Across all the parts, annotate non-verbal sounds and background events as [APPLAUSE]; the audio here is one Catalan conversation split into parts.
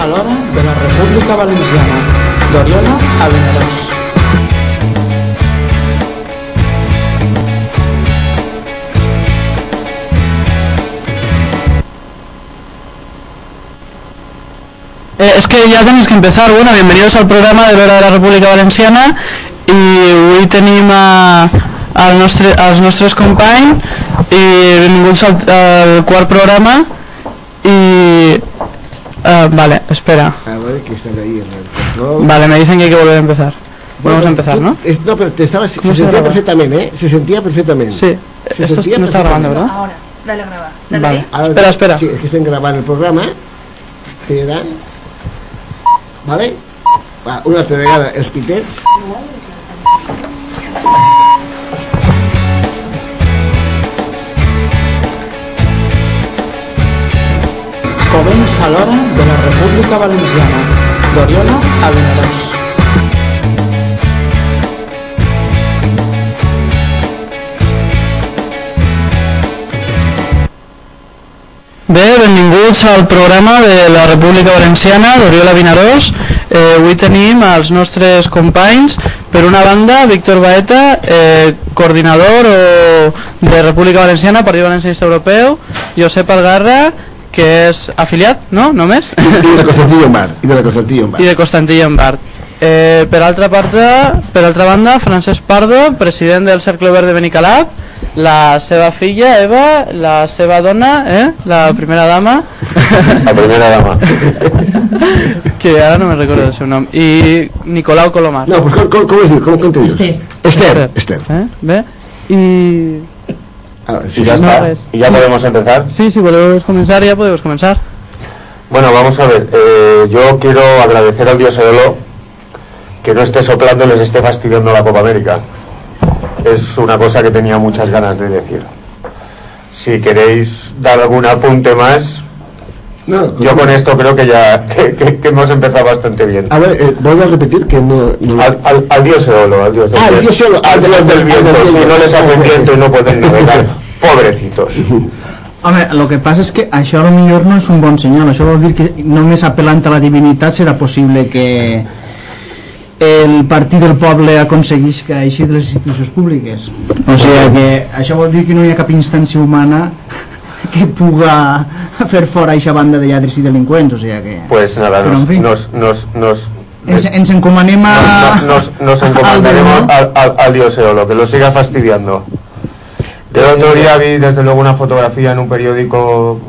de la República Valenciana, d'Oriola a. Eh, es que ya tenéis que empezar. Bueno, bienvenidos al programa de l'hora de la República Valenciana i avui tenim a, al nostre, als nostres companys i benvinguts al, al programa i... Uh, vale, espera. A ver que están ahí en el control. Vale, me dicen que hay que volver a empezar. Bueno, Vamos a empezar, tú- ¿no? es- no, pero te estaba, se, ¿Cómo se sentía graba? perfectamente, ¿eh? Se sentía perfectamente. Sí, Se esto sentía no está grabando, perfectamente. ¿verdad? Ahora, dale a grabar. Dale. Vale. Ahora- Espera, espera. Sí, es que estén grabando el programa. Espera. Vale? Va, una altra vegada, els pitets. Comença l'hora de la República Valenciana, d'Oriola a Vinaròs. Bé, benvinguts al programa de la República Valenciana d'Oriola Vinaròs. Eh, avui tenim els nostres companys, per una banda, Víctor Baeta, eh, coordinador o, de República Valenciana, Partit Valencianista Europeu, Josep Algarra, que és afiliat, no? Només? I de Constantí Llombard. I de la Constantí Llombard. i de Constantí Llombard. Eh, per, altra part, per altra banda, Francesc Pardo, president del Cercle Obert de Benicalap, la seva filla, Eva, la seva dona, eh? la primera dama, La primera dama. [LAUGHS] que ara no me recordo el seu nom, i Nicolau Colomar. No, pues com, com, com es diu? Com, com te dius? Esther. Esther. Esther. Eh? Bé? I... Ah, sí, Y ya sí. No, está. es- Y ya podemos empezar. Sí, si podemos comenzar, ya podemos comenzar. Bueno, vamos a ver. eh, yo quiero agradecer al dios Eolo que no esté soplando y les esté fastidiando la Copa América. Es una cosa que tenía muchas ganas de decir. Si queréis dar algún apunte más, No, yo con esto creo que ya que, que- que hemos empezado bastante bien. A ver, eh, vuelvo a repetir que no... no Al, al- al dios Eolo, al dios del, Ah, al dios Eolo, al al dios del- viento, si no les hace [LAUGHS] viento y no pueden [LAUGHS] navegar. Pobrecitos. [LAUGHS] Home, el que passa és que això a lo millor no és un bon senyal, això vol dir que només apel·lant a la divinitat serà possible que el partit del poble aconseguís que així de les institucions públiques. O sigui que això vol dir que no hi ha cap instància humana que puga fer fora aquesta banda de lladres i delinqüents, o sigui que... Pues nada, Però, nos, en fi. nos, nos, nos, Ens, ens encomanem a... nos, nos, nos [LAUGHS] al al, al, al dios Eolo, que lo siga fastidiando. Yo el otro día vi desde luego una fotografía en un periódico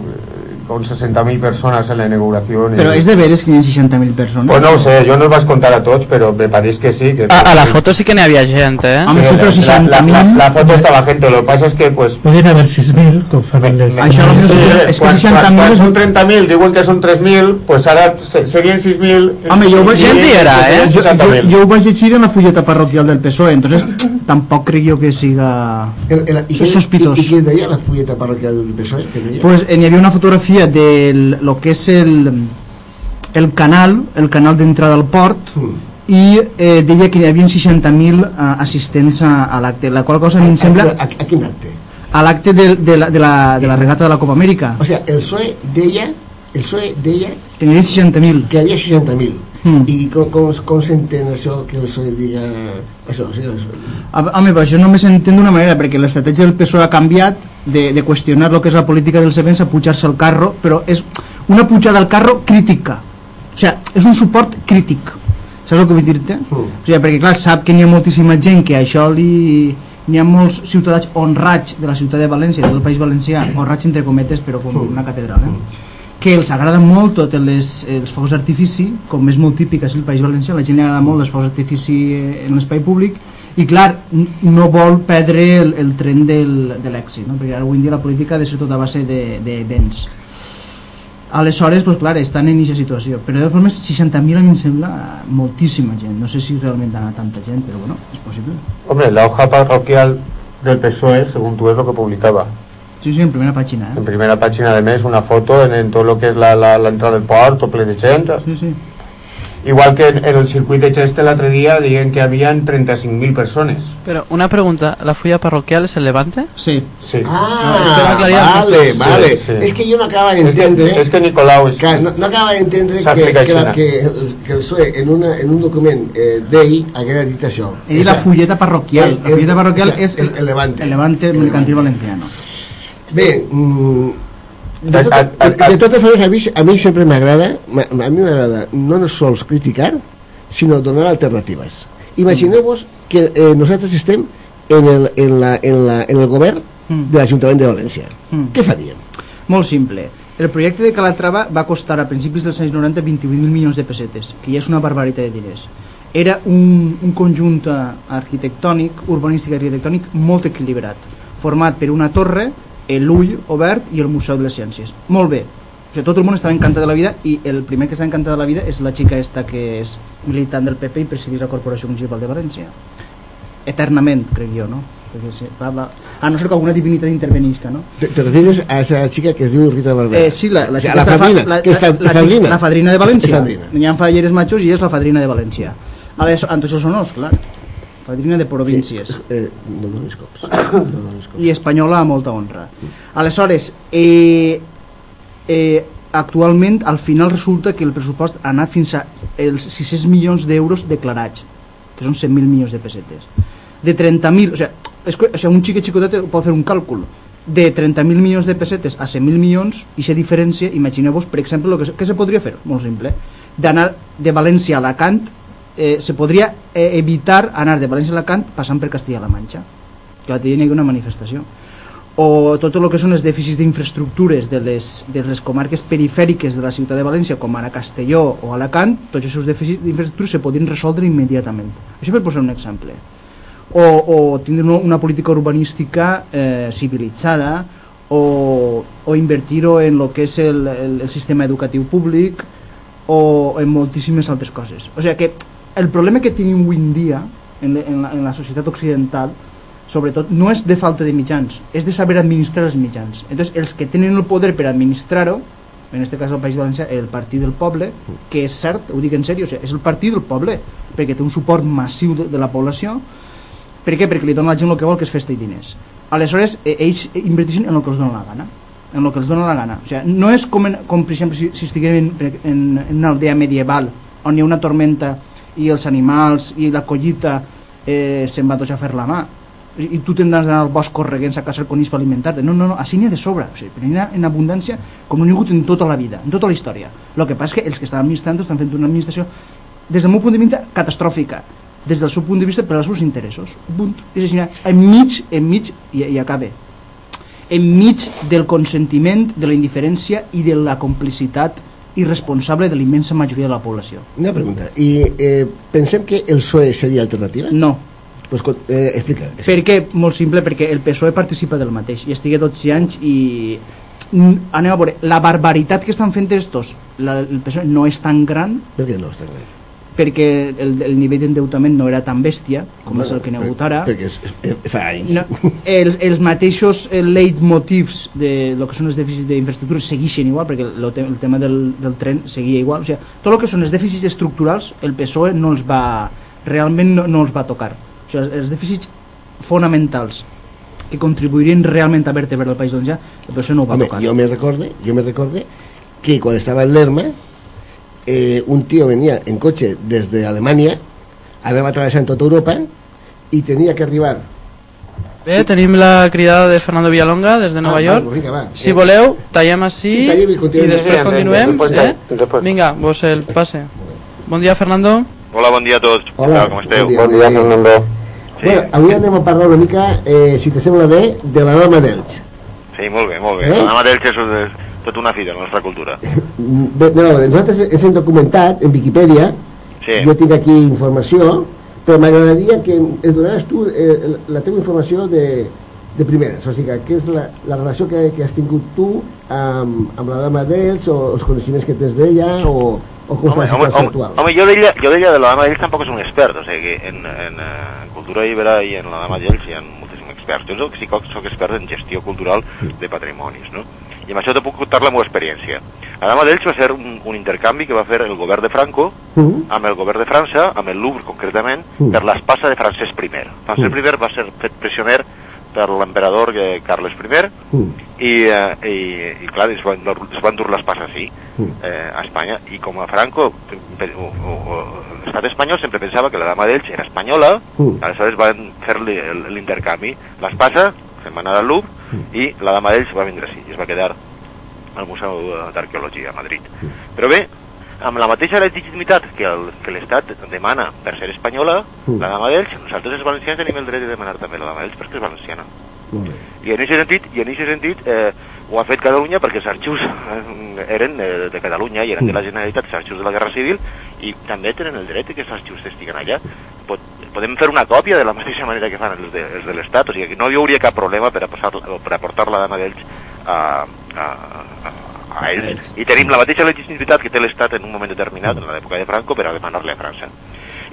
con 60.000 personas en la inauguración. y- Però és de veres que hi ha 60.000 persones? Pues no ho sé, yo no os vas a contar a tots, pero me parece que sí. Que, A, a la foto sí que n'hi havia gent, eh? Home, sí, però la, la, la, 60.000... la foto estaba gente, lo que pasa es que pues... Podien haver 6.000, com fan les... Això no Sí, és que quan- 60.000 quan és són 30.000, diuen que són 3.000, pues ara se- serien 6.000... Home, jo ho vaig Gent hi era, eh? Jo, jo, 60.000. jo ho vaig llegir en la fulleta parroquial del PSOE, entonces tampoc crec jo que siga El, el, i, és sospitós. I, i què deia la fulleta parroquial del PSOE? Deia? pues eh, n'hi havia una fotografia de lo que és el, el canal, el canal d'entrada al port, i eh, deia que hi havia 60.000 eh, assistents a, a l'acte, la qual cosa a em sembla A, a, a quin acte? a l'acte de, de, la, de, la, de la regata de la Copa Amèrica, O sigui, el PSOE deia, el PSOE deia que n'hi havia 60.000. que hi havia 60.000. Mm. I com, com, com s'entén això que el PSOE diga això? Sigui, això. A- Home, però això només s'entén d'una manera, perquè l'estratègia del PSOE ha canviat de, de qüestionar el que és la política dels events a pujar-se al carro, però és una pujada al carro crítica. O sigui, és un suport crític. Saps el que vull dir-te? O sigui, perquè clar, sap que n'hi ha moltíssima gent que això li... N'hi ha molts ciutadans honrats de la ciutat de València, del País Valencià, honrats entre cometes, però com una catedral, eh? Que els agrada molt tot les, els focs d'artifici, com és molt típic és el País Valencià, la gent li agrada molt els focs d'artifici eh, en l'espai públic, i clar, no vol perdre el, el tren del, de l'èxit, no? perquè avui dia la política ha de ser tota base de, de béns. Aleshores, pues, clar, estan en aquesta situació. Però de formes, 60.000 a mi em sembla moltíssima gent. No sé si realment ha tanta gent, però bueno, és possible. Hombre, la hoja parroquial del PSOE, según tú es lo que publicaba. Sí, sí, en primera pàgina. En Eh? primera página de mes, una foto en, en todo lo que es la, la, la entrada del puerto, ple de gent. Sí, sí. Igual que en, en el circuit de Cheste l'altre dia diuen que havien 35.000 persones. Pero una pregunta, ¿la fulla parroquial es el Levante? Sí. Sí. Ah, aclarir vale, el vale. Sí, sí. És que jo no acaba És que, d'entendre... és que Nicolau és... que no, no acaba d'entendre que, que, la, que, el, que el PSOE en, una, en un document eh, d'ell haguera dit això. Dit la fulleta parroquial. La fulleta parroquial és el, el Levante. el Levante Mercantil Valenciano. Bé, mm, de, tot, de, de totes maneres, a mi, a mi sempre m'agrada, ma- a mi m'agrada no no sols criticar, sinó donar alternatives. Imagineu-vos que eh, nosaltres estem en el, en, la, en, la, en el govern Mm. de l'Ajuntament de València. Mm. Què faríem? Molt simple. El projecte de Calatrava va costar a principis dels anys 90 28.000 milions de pessetes, que ja és una barbaritat de diners. Era un, un conjunt arquitectònic, urbanístic i arquitectònic molt equilibrat, format per una torre, l'ull obert i el Museu de les Ciències. Molt bé. O sigui, tot el món estava encantat de la vida i el primer que està encantat de la vida és la xica esta que és militant del PP i presideix la Corporació Municipal de València. Eternament, crec jo, no? Perquè sí, va, va. A no ser que alguna divinitat intervenisca, no? Te, te refieres a esa chica que es diu Rita Barberà? Eh, sí, la, la, O xica la fadrina, la, que és fa, la, la, fadrina. la fadrina de València. N'hi ha falleres majors i és la fadrina de València. Aleshores, amb tots els honors, clar. Fadrina de províncies. Sí, eh, no donis cops. No donis cops. I espanyola a molta honra. Aleshores, eh, eh, actualment, al final resulta que el pressupost ha anat fins a els 600 milions d'euros declarats, que són 100.000 milions de pessetes. De 30.000, o sigui, és, o sigui, un xiquet xicotet pot fer un càlcul de 30.000 milions de pessetes a 100.000 milions i se diferència, imagineu-vos, per exemple, lo que, se- què se podria fer? Molt simple. D'anar de València a Alacant, eh, se podria eh, evitar anar de València a Alacant passant per Castilla-La Manxa, que hi havia una manifestació o tot el que són els dèficits d'infraestructures de les, de les comarques perifèriques de la ciutat de València, com ara Castelló o Alacant, tots els seus dèficits d'infraestructures se podien resoldre immediatament. Això per posar un exemple. O, o tindre una política urbanística eh, civilitzada, o, o invertir-ho en el que és el, el, el sistema educatiu públic, o en moltíssimes altres coses. O sigui que el problema que tenim avui en dia en, la- en, la, en la societat occidental sobretot no és de falta de mitjans, és de saber administrar els mitjans. Entonces, els que tenen el poder per administrar-ho, en este cas el País Valencià, el Partit del Poble, que és cert, ho dic en sèrio, o sigui, és el Partit del Poble, perquè té un suport massiu de, de la població. Per què? Perquè li dona la gent el que vol, que és festa i diners. Aleshores, eh, ells inverteixen en el que els dona la gana en el que els dona la gana. O sigui, no és com, en, com per exemple, si, si estiguem en, en, en una aldea medieval on hi ha una tormenta i els animals i la collita eh, se'n van tots a fer la mà i tu tindràs d'anar al bosc correguents a caçar conills per alimentar-te. No, no, no, així n'hi ha de sobre. O sigui, però n'hi ha en abundància com no n'hi ha hagut en tota la vida, en tota la història. El que passa és que els que estan administrant estan fent una administració, des del meu punt de vista, catastròfica. Des del seu punt de vista, per als seus interessos. Punt. És així, enmig, enmig, i, i acabe enmig del consentiment, de la indiferència i de la complicitat irresponsable de la immensa majoria de la població. Una pregunta. I eh, pensem que el PSOE seria alternativa? No, Pues, eh, explica. Per què? Molt simple, perquè el PSOE participa del mateix i estigui 12 anys i mm, anem a veure, la barbaritat que estan fent estos, la, el PSOE no és tan gran Per què no està clar? Perquè el, el nivell d'endeutament no era tan bèstia com és el que n'hi ha hagut ara. Perquè és, és, fa anys. No, els, els mateixos eh, leitmotivs de lo que són els dèficits d'infraestructures segueixen igual, perquè el, el tema del, del tren seguia igual. O sigui, tot el que són els dèficits estructurals, el PSOE no els va, realment no, no els va tocar. O sigui, els, els dèficits fonamentals que contribuirien realment a vertebrar el País Valencià, el PSOE no ho va Home, tocar. jo me recorde, jo me recorde que quan estava en Lerma eh, un tío venía en coche desde Alemania anava atravessant tota Europa i tenia que arribar Bé, tenim la cridada de Fernando Villalonga des de Nova Ah, York. va, vinga, va. Si voleu, tallem així Sí, tallem i continuem. i després continuem. eh? Vinga, vos el passe. Bon dia, Fernando. Hola, bon dia a tots. Hola, com esteu? bon dia. Bon dia, Fernando. Sí. Bueno, avui anem a parlar una mica, eh, si te sembla bé, de la dama d'Elx. Sí, molt bé, molt bé. Eh? La dama d'Elx és, és tot una fita en la nostra cultura. Bé, no, nosaltres hem documentat en Viquipèdia, Sí. jo tinc aquí informació, però m'agradaria que ens donaràs tu eh, la teva informació de, de primeres, o sigui, què és la, la relació que, que has tingut tu amb, amb la dama d'Elx, o els coneixements que tens d'ella, o, o com Home, situació home, actual. home, jo d'ella jo d'ella de la dama d'ells tampoc és un expert, o sigui que en, en, eh, en cultura ibera i en la dama d'ells hi ha moltíssims experts. Jo sí que soc expert en gestió cultural de patrimonis, no? I amb això te puc contar la meva experiència. La Dama d'Elx va ser un, un intercanvi que va fer el govern de Franco Mm. amb el govern de França, amb el Louvre concretament, Mm. per l'espasa de Francesc I. Francesc Mm. I va ser fet prisioner per l'emperador eh, Carles I Mm. i, eh, i, i clar, es van, es van dur l'espasa així Mm. eh, a Espanya i com a Franco l'estat espanyol sempre pensava que la dama d'Elx era espanyola Mm. aleshores van el- l'intercanvi l'espasa va anar al Louvre Mm. i la dama d'Elx va vindre així i es va quedar al Museu d'Arqueologia a Madrid Mm. però bé, amb la mateixa legitimitat que l'Estat demana per ser espanyola, Mm. la dama d'Elx, nosaltres els valencians tenim el dret de demanar també la dama d'Elx perquè és valenciana. Bé. I en aquest sentit, i en aquest sentit eh, ho ha fet Catalunya perquè els arxius eh, eren eh, de Catalunya i eren de la Generalitat, els arxius de la Guerra Civil, i també tenen el dret que els arxius estiguen allà. Pot, podem fer una còpia de la mateixa manera que fan els de, els de l'Estat, o sigui que no hi hauria cap problema per, a posar, per aportar la dama d'ells a, a, a, a ells. I tenim la mateixa legitimitat que té l'Estat en un moment determinat, en l'època de Franco, per a demanar-li a França.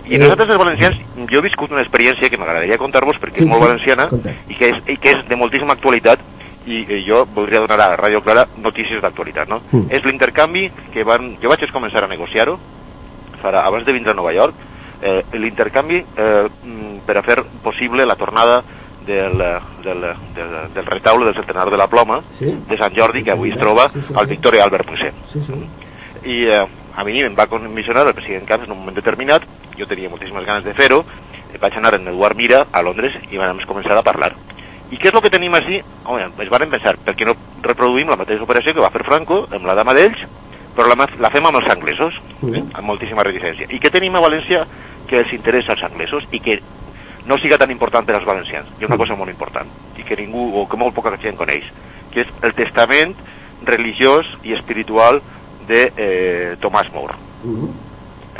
I Eh, nosaltres, els valencians, jo he viscut una experiència que m'agradaria contar-vos perquè Sí, és molt sí, valenciana conta. i que, és, i que és de moltíssima actualitat i eh, jo voldria donar a Ràdio Clara notícies d'actualitat, no? Mm. És l'intercanvi que van... Jo vaig començar a negociar-ho farà, abans de vindre a Nova York, eh, l'intercanvi eh, mm, per a fer possible la tornada del, eh, del, del, del retaule del centenar de la ploma Sí. de Sant Jordi, que avui es troba Sí, sí, al. Victoria Albert Museum Sí, sí. i eh, a mi em va comissionar el president Camps en un moment determinat, jo tenia moltíssimes ganes de fer-ho, eh, vaig anar amb Eduard Mira a Londres i vam començar a parlar. I què és el que tenim així? Home, es van pensar, per què no reproduïm la mateixa operació que va fer Franco amb la dama d'ells, però la, la fem amb els anglesos, eh, amb moltíssima reticència. I què tenim a València que els interessa als anglesos i que no siga tan important per als valencians? Hi ha una cosa molt important i que ningú, o que molt poca gent coneix, que és el testament religiós i espiritual de eh, Tomàs More. Mm.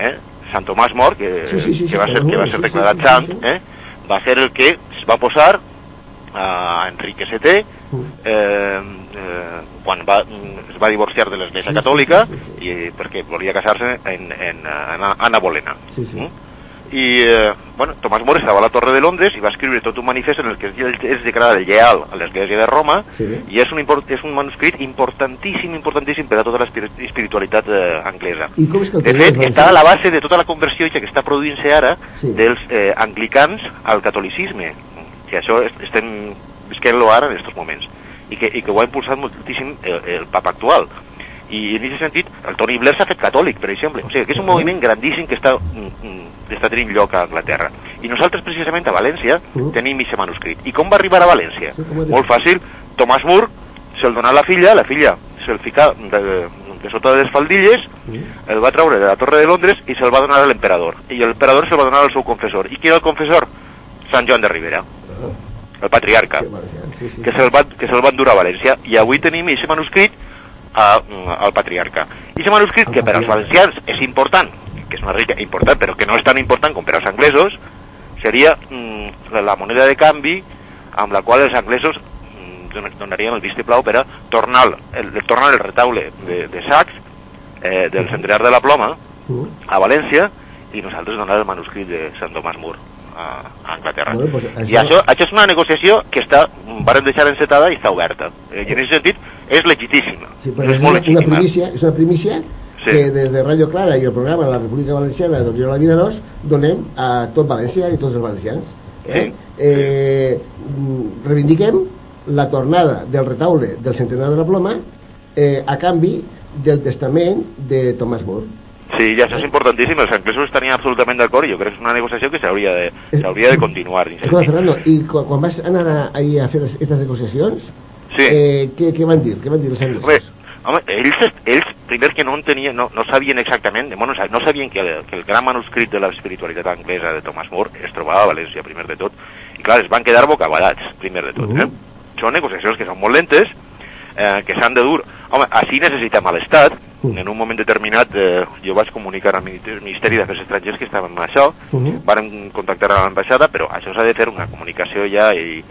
Eh? Sant Tomàs More, que, Sí, sí, sí, que va ser, que va ser sí, declarat sí, sí, sant, sí. eh? va ser el que es va posar a Enrique VII Mm. Eh, eh, quan va, es va divorciar de l'Església Sí, sí, Catòlica sí, sí, i perquè volia casar-se en, en, en Anna Bolena. Sí, sí. Mm? I, eh, bueno, Tomàs More estava a la Torre de Londres i va escriure tot un manifest en el que es declara lleal a l'Església de Roma Sí. i és un, import, és un manuscrit importantíssim, importantíssim per a tota l'espiritualitat eh, anglesa. I com és que De fet, està a la base de tota la conversió que està produint-se ara Sí. dels eh, anglicans al catolicisme, que això est- estem visquent-lo ara en aquests moments, i que, i que ho ha impulsat moltíssim el, el papa actual. I en aquest sentit, el Tony Blair s'ha fet catòlic, per exemple. O sigui, que és un moviment grandíssim que està, mm, mm, està tenint lloc a Anglaterra. I nosaltres, precisament, a València, tenim aquest manuscrit. I com va arribar a València? Molt fàcil. Tomàs Moore se'l donà a la filla, la filla se'l fica de, de sota de les faldilles, el va treure de la Torre de Londres i se'l va donar a l'emperador. I l'emperador se'l va donar al seu confessor. I qui era el confessor? Sant Joan de Rivera, el patriarca, Que valencians, sí, sí. que se'l van, que se'l van dur a València. I avui tenim aquest manuscrit a, al patriarca. I aquest manuscrit, que per als valencians és important, que és una rica important, però que no és tan important com per als anglesos, seria mm, la, la moneda de canvi amb la qual els anglesos mm, don- donarien el vistiplau per a tornar el, el, tornar el retaule de, de Sachs, eh, del centenar de la ploma, Mm. a València, i nosaltres donar el manuscrit de Sant Tomàs Mur a, a Anglaterra. Bueno, pues I això- això, això és una negociació que està, varen deixar encetada i està oberta. Eh, I en aquest sentit és legitíssima. Sí, però és és molt una, una legítima. primícia, és una primícia Sí. que des de Radio Clara i el programa de la República Valenciana d'Oriola Vinaròs donem a tot València i tots els valencians. Eh? Sí. Eh, mm, reivindiquem la tornada del retaule del centenar de la ploma eh, a canvi del testament de Tomàs Mur. Sí, ja això és importantíssim. Els anglesos estarien absolutament d'acord i jo crec que és una negociació que s'hauria de, s'hauria de continuar. dins el Escolta. Fernando, i quan, quan vas anar a, ahir a fer aquestes negociacions, Sí. eh, què, què van dir? Què van dir els Home, anglesos? home ells, ells, primer que no entenien, no, no sabien exactament, bueno, no sabien que el, que el gran manuscrit de l'espiritualitat anglesa de Thomas More es trobava a València, primer de tot, i clar, es van quedar bocabadats, primer de tot. Eh? Són negociacions que són molt lentes, eh, que s'han de dur. Home, així necessitem a l'Estat, en un moment determinat eh, jo vaig comunicar al Mini- Ministeri d'Afers Estrangers que estàvem amb això, Mhm. varen contactar a l'ambaixada, però això s'ha de fer una comunicació ja i,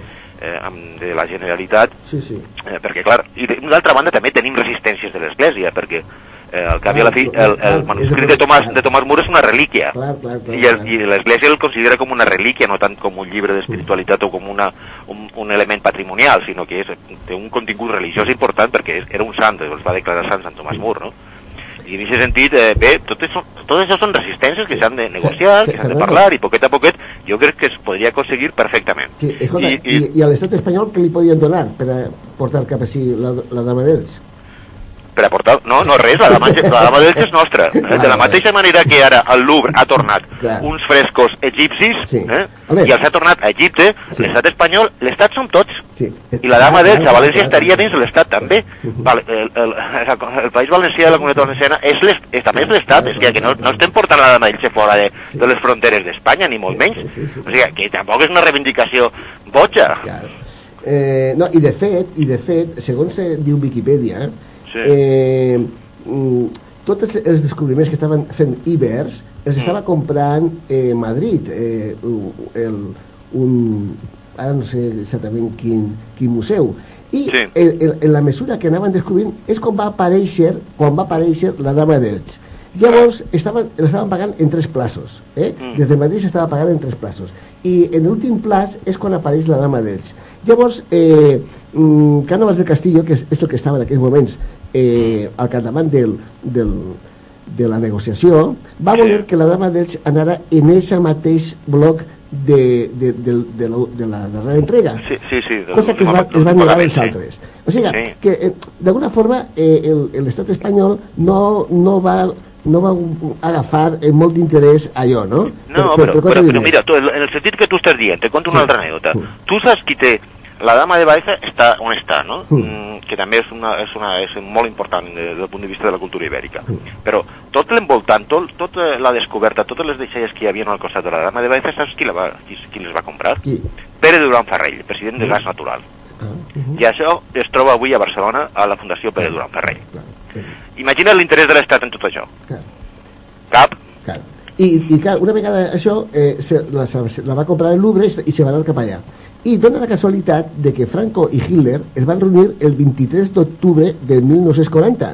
eh, amb, de la Generalitat Sí, sí. Eh, perquè, clar, i d'altra banda també tenim resistències de l'Església, perquè eh, al cap i a la fi, Clar, el, clar, el és manuscrit de- Tomàs, de Tomàs Mur és una relíquia. Clar, clar, clar, I, el, clar. i l'Església el considera com una relíquia, no tant com un llibre d'espiritualitat o com una, un, un element patrimonial, sinó que és, té un contingut religiós important perquè és, era un sant, els va declarar sant Sant Tomàs Mur, no? I en aquest sentit, eh, bé, tot això, tot això són resistències que s'han de negociar, Fe- que s'han de parlar, i poquet a poquet jo crec que es podria aconseguir perfectament. Sí, escolta, I, i, i, a l'estat espanyol què li podien donar per a portar cap així la, la dama d'ells? Per aportar... No, no, res, la dama, la dama d'Elx és nostra. Eh? De la mateixa manera que ara el Louvre ha tornat Clar. uns frescos egipcis, Sí. eh? I els ha tornat a Egipte, Sí. l'estat espanyol, l'estat som tots. Sí. I la dama d'Elx, a València, estaria dins l'estat també. Vale, el, el, el, País Valencià de la Comunitat Valenciana és, és també és l'estat, és que, que no, no estem portant la dama d'Elx fora de, de les fronteres d'Espanya, ni molt menys. sí, sí, sí. O sigui, que tampoc és una reivindicació boja. Eh, no, i de fet, i de fet, segons eh, diu Wikipedia, Sí. eh, mm, tots els, descobriments que estaven fent ibers els Mm. estava comprant eh, Madrid, eh, el, un, ara no sé exactament quin, quin museu. I Sí. el, el, en la mesura que anaven descobrint és quan va aparèixer, quan va aparèixer la dama d'Elx. Llavors estaven, l'estaven pagant en tres plaços. Eh? Mm. Des de Madrid s'estava pagant en tres plaços. I en l'últim plaç és quan apareix la dama d'Elx. Llavors, eh, mm, Cánovas del Castillo, que és, és el que estava en aquells moments eh, al capdavant del, del, de la negociació, va voler que la dama d'Elx anara en ese mateix bloc de, de, de, de, la, de la darrera entrega Sí, sí, sí. cosa que es va, es va negar els altres. O sigui, Sí. que eh, d'alguna forma eh, l'estat espanyol no, no va no va agafar eh, molt d'interès allò, no? No, Per- per- però, per però, però mira, tu, en el sentit que tu estàs dient, te conto una Sí. altra anècdota. Sí. Tu saps qui té... La dama de Baeza està on està, no? Mm, que també és, una, és, una, és molt important des del punt de vista de la cultura ibèrica. Però tot l'envoltant, tot, tot eh, la descoberta, totes les deixalles que hi havia al costat de la dama de Baeza, saps qui, la va, qui, qui les va comprar? Qui? Pere Duran Ferrell, president de Gas Natural. Uh -huh. I això es troba avui a Barcelona a la Fundació Pere Duran Ferrell. Clar, clar, Imagina't l'interès de l'Estat en tot això. clar, Cap? clar. I, i clar, una vegada això eh, se, la, se, la va comprar el Louvre i se- i se va anar cap allà. I dona la casualitat de que Franco i Hitler es van reunir el 23 d'octubre de 1940.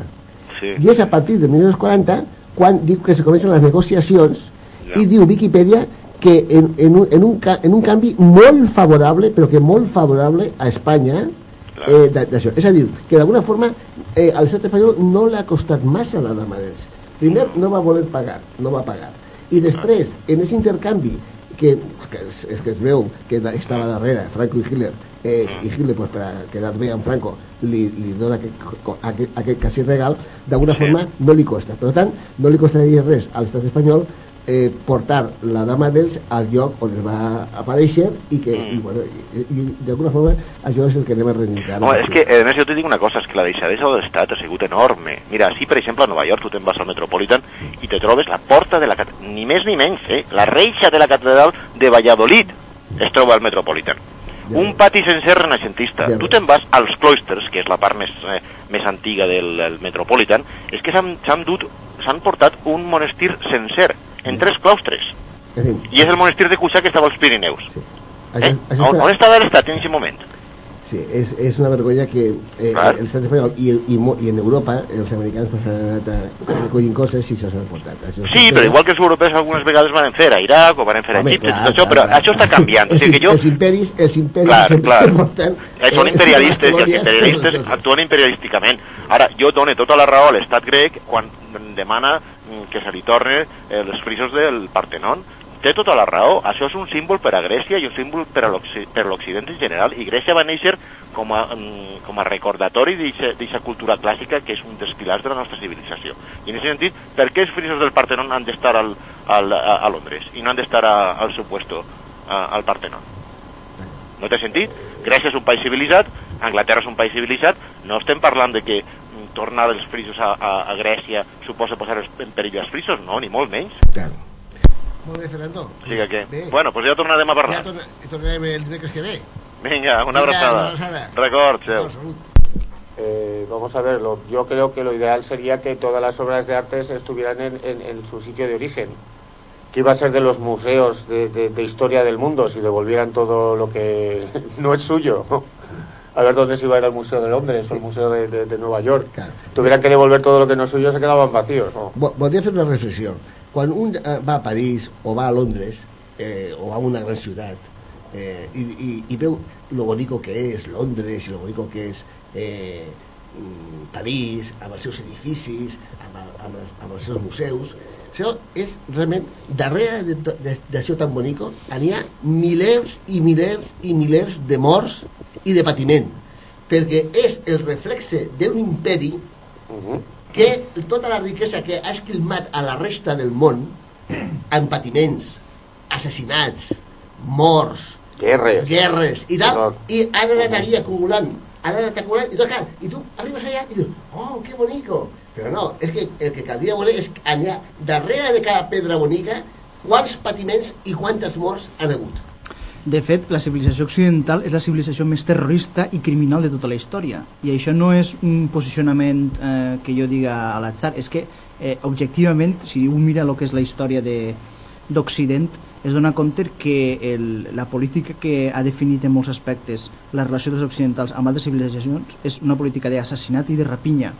Sí. I és a partir de 1940 quan diu que se comencen les negociacions Ja. i diu Wikipedia que en, en, un, en, un, en un canvi molt favorable, però que molt favorable a Espanya eh, d'a- d'això. És a dir, que d'alguna forma eh, a l'estat espanyol no li ha costat massa la dama d'ells. Primer no va voler pagar, no va pagar. I després, en aquest intercanvi, que, que, es, que es veu que estava darrere Franco i Hitler, eh, i Hitler, pues, per a quedar bé amb Franco, li, li dona aquest, aquest, aquest quasi regal, d'alguna Sí. forma no li costa. Per tant, no li costaria res a l'estat espanyol eh, portar la dama d'ells al lloc on es va aparèixer i que, Mm. i, bueno, i, i d'alguna forma això és el que anem a reivindicar. Home, és que, a més, jo te dic una cosa, és que la deixadesa de l'Estat ha sigut enorme. Mira, si, per exemple, a Nova York tu te'n vas al Metropolitan i te trobes la porta de la... cat- Ni més ni menys, eh? La reixa de la catedral de Valladolid es troba al Metropolitan. Ja. Un pati sencer renaixentista. Ja tu te'n vas als cloisters, que és la part més, eh, més antiga del, del Metropolitan, és que s'han dut, s'han portat un monestir sencer, en tres claustres. I és el monestir de Cuixà que estava als Pirineus. sí. Eh? Això, això On, on estava l'Estat en aquest moment? sí, és, és una vergonya que eh, Clar. l'estat espanyol i, i, i en Europa els americans han anat a, recollint coses i s'han portat. Això Sí, però igual que els europeus algunes vegades van fer a Iraq o van fer a Egipte, clar, tot això, però clar, això està canviant. O [LAUGHS] Els, sigui que jo... els imperis, els imperis Clar, clar. porten... Eh, són eh, imperialistes i els imperialistes actuen imperialísticament. Ara, jo dono tota la raó a l'estat grec quan demana que se li torne eh, els frisos del Partenon. Té tota la raó. Això és un símbol per a Grècia i un símbol per a l'Occident en general. I Grècia va néixer com a, mm, com a recordatori d'aquesta cultura clàssica que és un dels pilars de la nostra civilització. I en aquest sentit, per què els frisos del Partenon han d'estar al, al, a, a Londres i no han d'estar al seu puesto, a, al Partenon? No té sentit? Grècia és un país civilitzat, Anglaterra és un país civilitzat, no estem parlant de que mm, tornar els frisos a, a, a Grècia suposa posar en perill els frisos, no, ni molt menys. Claro. Molt bé, Fernando. O sigui que, Bé. bueno, pues ja tornarem a Ja parlar. torna, tornarem el dimecres que ve. Vinga, una abraçada. una abraçada. Record, salut. Eh, vamos a ver, lo- yo creo que lo ideal sería que todas las obras de arte estuvieran en, en- en su sitio de origen. que iba a ser de los museos de, de- de historia del mundo si devolvieran todo lo que [LAUGHS] no es suyo? A ver dónde se iba a ir al Museo de Londres o el Museo de, de- de Nueva York. Claro. Tuvieran que devolver todo lo que no es suyo, se quedaban vacíos. ¿no? Voldria fer una reflexió. Quan un eh, va a París o va a Londres eh, o va a una gran ciutat eh, i veu lo bonico que és Londres i lo bonico que és eh, mm, París, amb els seus edificis, amb, el- amb, els, amb els seus museus, això és realment, darrere d'això tan bonico, n'hi ha milers i milers i milers de morts i de patiment, perquè és el reflexe d'un imperi Ujú. que tota la riquesa que ha esquilmat a la resta del món amb patiments, assassinats, morts, Guerres. guerres i tal, i han anat allí acumulant, han anat acumulant, i tot clar, i tu arribes allà i dius, oh, que bonico, però no, és que el que caldria veure és allà, darrere de cada pedra bonica, quants patiments i quantes morts han hagut. De fet, la civilització occidental és la civilització més terrorista i criminal de tota la història. I això no és un posicionament eh, que jo diga a l'atzar, és que eh, objectivament, si un mira el que és la història de- d'Occident, es dona compte que el, la política que ha definit en molts aspectes la relació dels occidentals amb altres civilitzacions és una política d'assassinat i de rapinya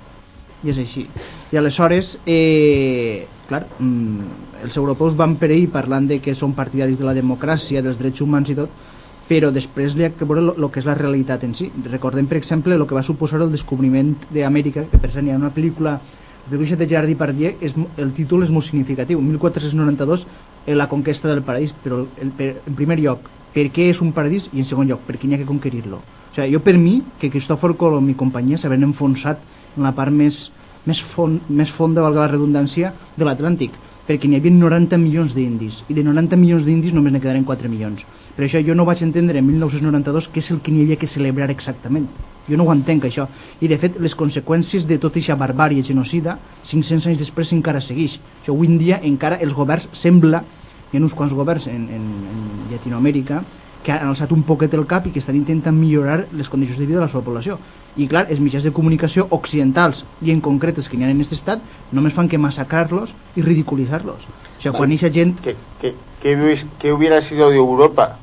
i és així. I aleshores, eh, clar, mm, els europeus van per ell parlant de que són partidaris de la democràcia, dels drets humans i tot, però després hi ha que veure el que és la realitat en si. Recordem, per exemple, el que va suposar el descobriment d'Amèrica, que per cert hi ha una pel·lícula, la pel·lícula de Gerard Depardieu, és, el títol és molt significatiu, 1492, eh, la conquesta del paradís, però el, per, en primer lloc, per què és un paradís i en segon lloc, per què n'hi ha que conquerir-lo. O sigui, jo per mi, que Cristòfor Colom i companyia s'havien enfonsat en la part més, més, fon, més fonda, valga la redundància, de l'Atlàntic, perquè n'hi havia 90 milions d'indis, i de 90 milions d'indis només ne quedaren 4 milions. Per això jo no vaig entendre en 1992 què és el que n'hi havia que celebrar exactament. Jo no ho entenc, això. I, de fet, les conseqüències de tota aquesta barbària genocida, 500 anys després encara segueix. Això, avui en dia encara els governs sembla, hi ha uns quants governs en, en, en Llatinoamèrica, que han alçat un poquet el cap i que estan intentant millorar les condicions de vida de la seva població. I clar, els mitjans de comunicació occidentals i en concret els que n'hi ha en aquest estat només fan que massacrar-los i ridiculitzar-los. O sigui, quan aquesta gent... ¿Qué, qué, qué qué hubiera sido de Europa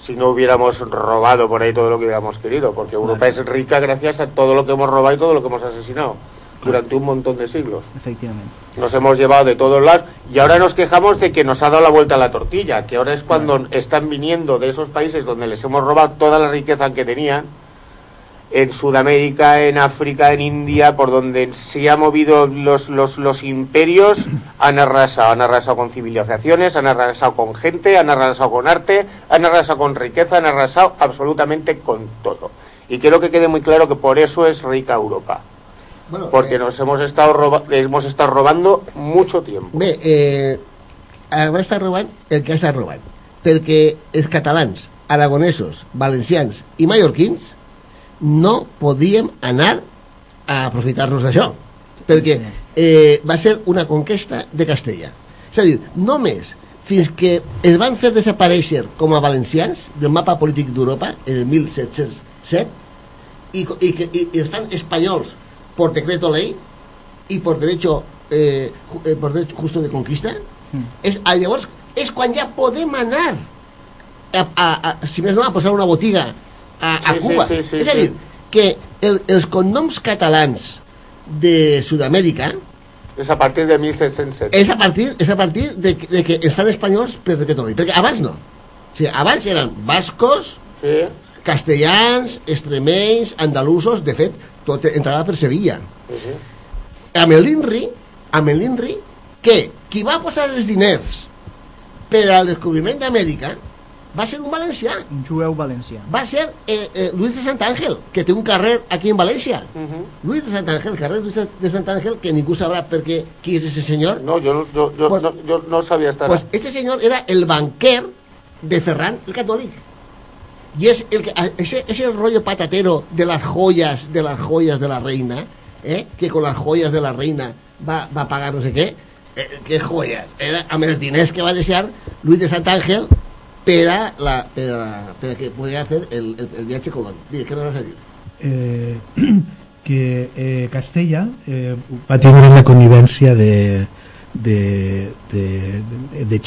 si no hubiéramos robado por ahí todo lo que hubiéramos querido? Porque Europa es rica gracias a todo lo que hemos robado y todo lo que hemos asesinado durante un montón de siglos. Efectivament. Nos hemos llevado de todos lados y ahora nos quejamos de que nos ha dado la vuelta a la tortilla, que ahora es cuando están viniendo de esos países donde les hemos robado toda la riqueza que tenían, en Sudamérica, en África, en India, por donde se han movido los, los, los imperios, [CLEARS THROAT] han arrasado, han arrasado con civilizaciones, han arrasado con gente, han arrasado con arte, han arrasado con riqueza, han arrasado absolutamente con todo. Y quiero que quede muy claro que por eso es rica Europa, Bueno, porque eh, nos hemos estado, roba- hemos estado robando mucho tiempo. Bé, eh, va estar robant el que ha estat robant. Perquè els catalans, aragonesos, valencians i mallorquins no podíem anar a aprofitar-nos d'això. Perquè eh, va ser una conquesta de Castella. És a dir, només fins que es van fer desaparèixer com a valencians del mapa polític d'Europa en el 1707 i, i, que, i, i els fan espanyols per decreto ley i per derecho, eh, eh, per derecho justo de conquista és, a, llavors és quan ja podem anar a, a, a, si més no a posar una botiga a, a Sí, Cuba. sí, sí, és a sí. dir, que el, els cognoms catalans de Sud-amèrica Es a partir de 1707. és a partir, és a partir de, que- de que es fan espanyols per decreto ley perquè abans no. O sigui, abans eren bascos Sí, castellans, extremenys, andalusos, de fet, tot entrava per Sevilla. sí, sí. Amb el amb l'INRI, que qui va posar els diners per al descobriment d'Amèrica va ser un valencià. Un jueu valencià. Va ser eh, eh, Luis de Sant'Àngel, que té un carrer aquí en València. Ujú. Luis de Sant'Àngel, carrer Luis de Sant'Àngel, que ningú sabrà perquè qui és ese senyor. No, yo, no- yo, yo, Pues- no, yo no sabía estar. Pues ese señor era el banquer de Ferran el Católic. Y es el que, ese, ese rollo patatero de las joyas, de las joyas de la reina, ¿eh? que con las joyas de la reina va, va a pagar no sé qué. Eh, ¿Qué joyas? Era amb els diners que va deixar Luis de Sant'Àngel per a, la, a, a que podia fer el, el, el viatge a no vas a dir? eh, [CLEARS THROAT] que eh, Castella eh, va tindre la connivència de, de, de, de, de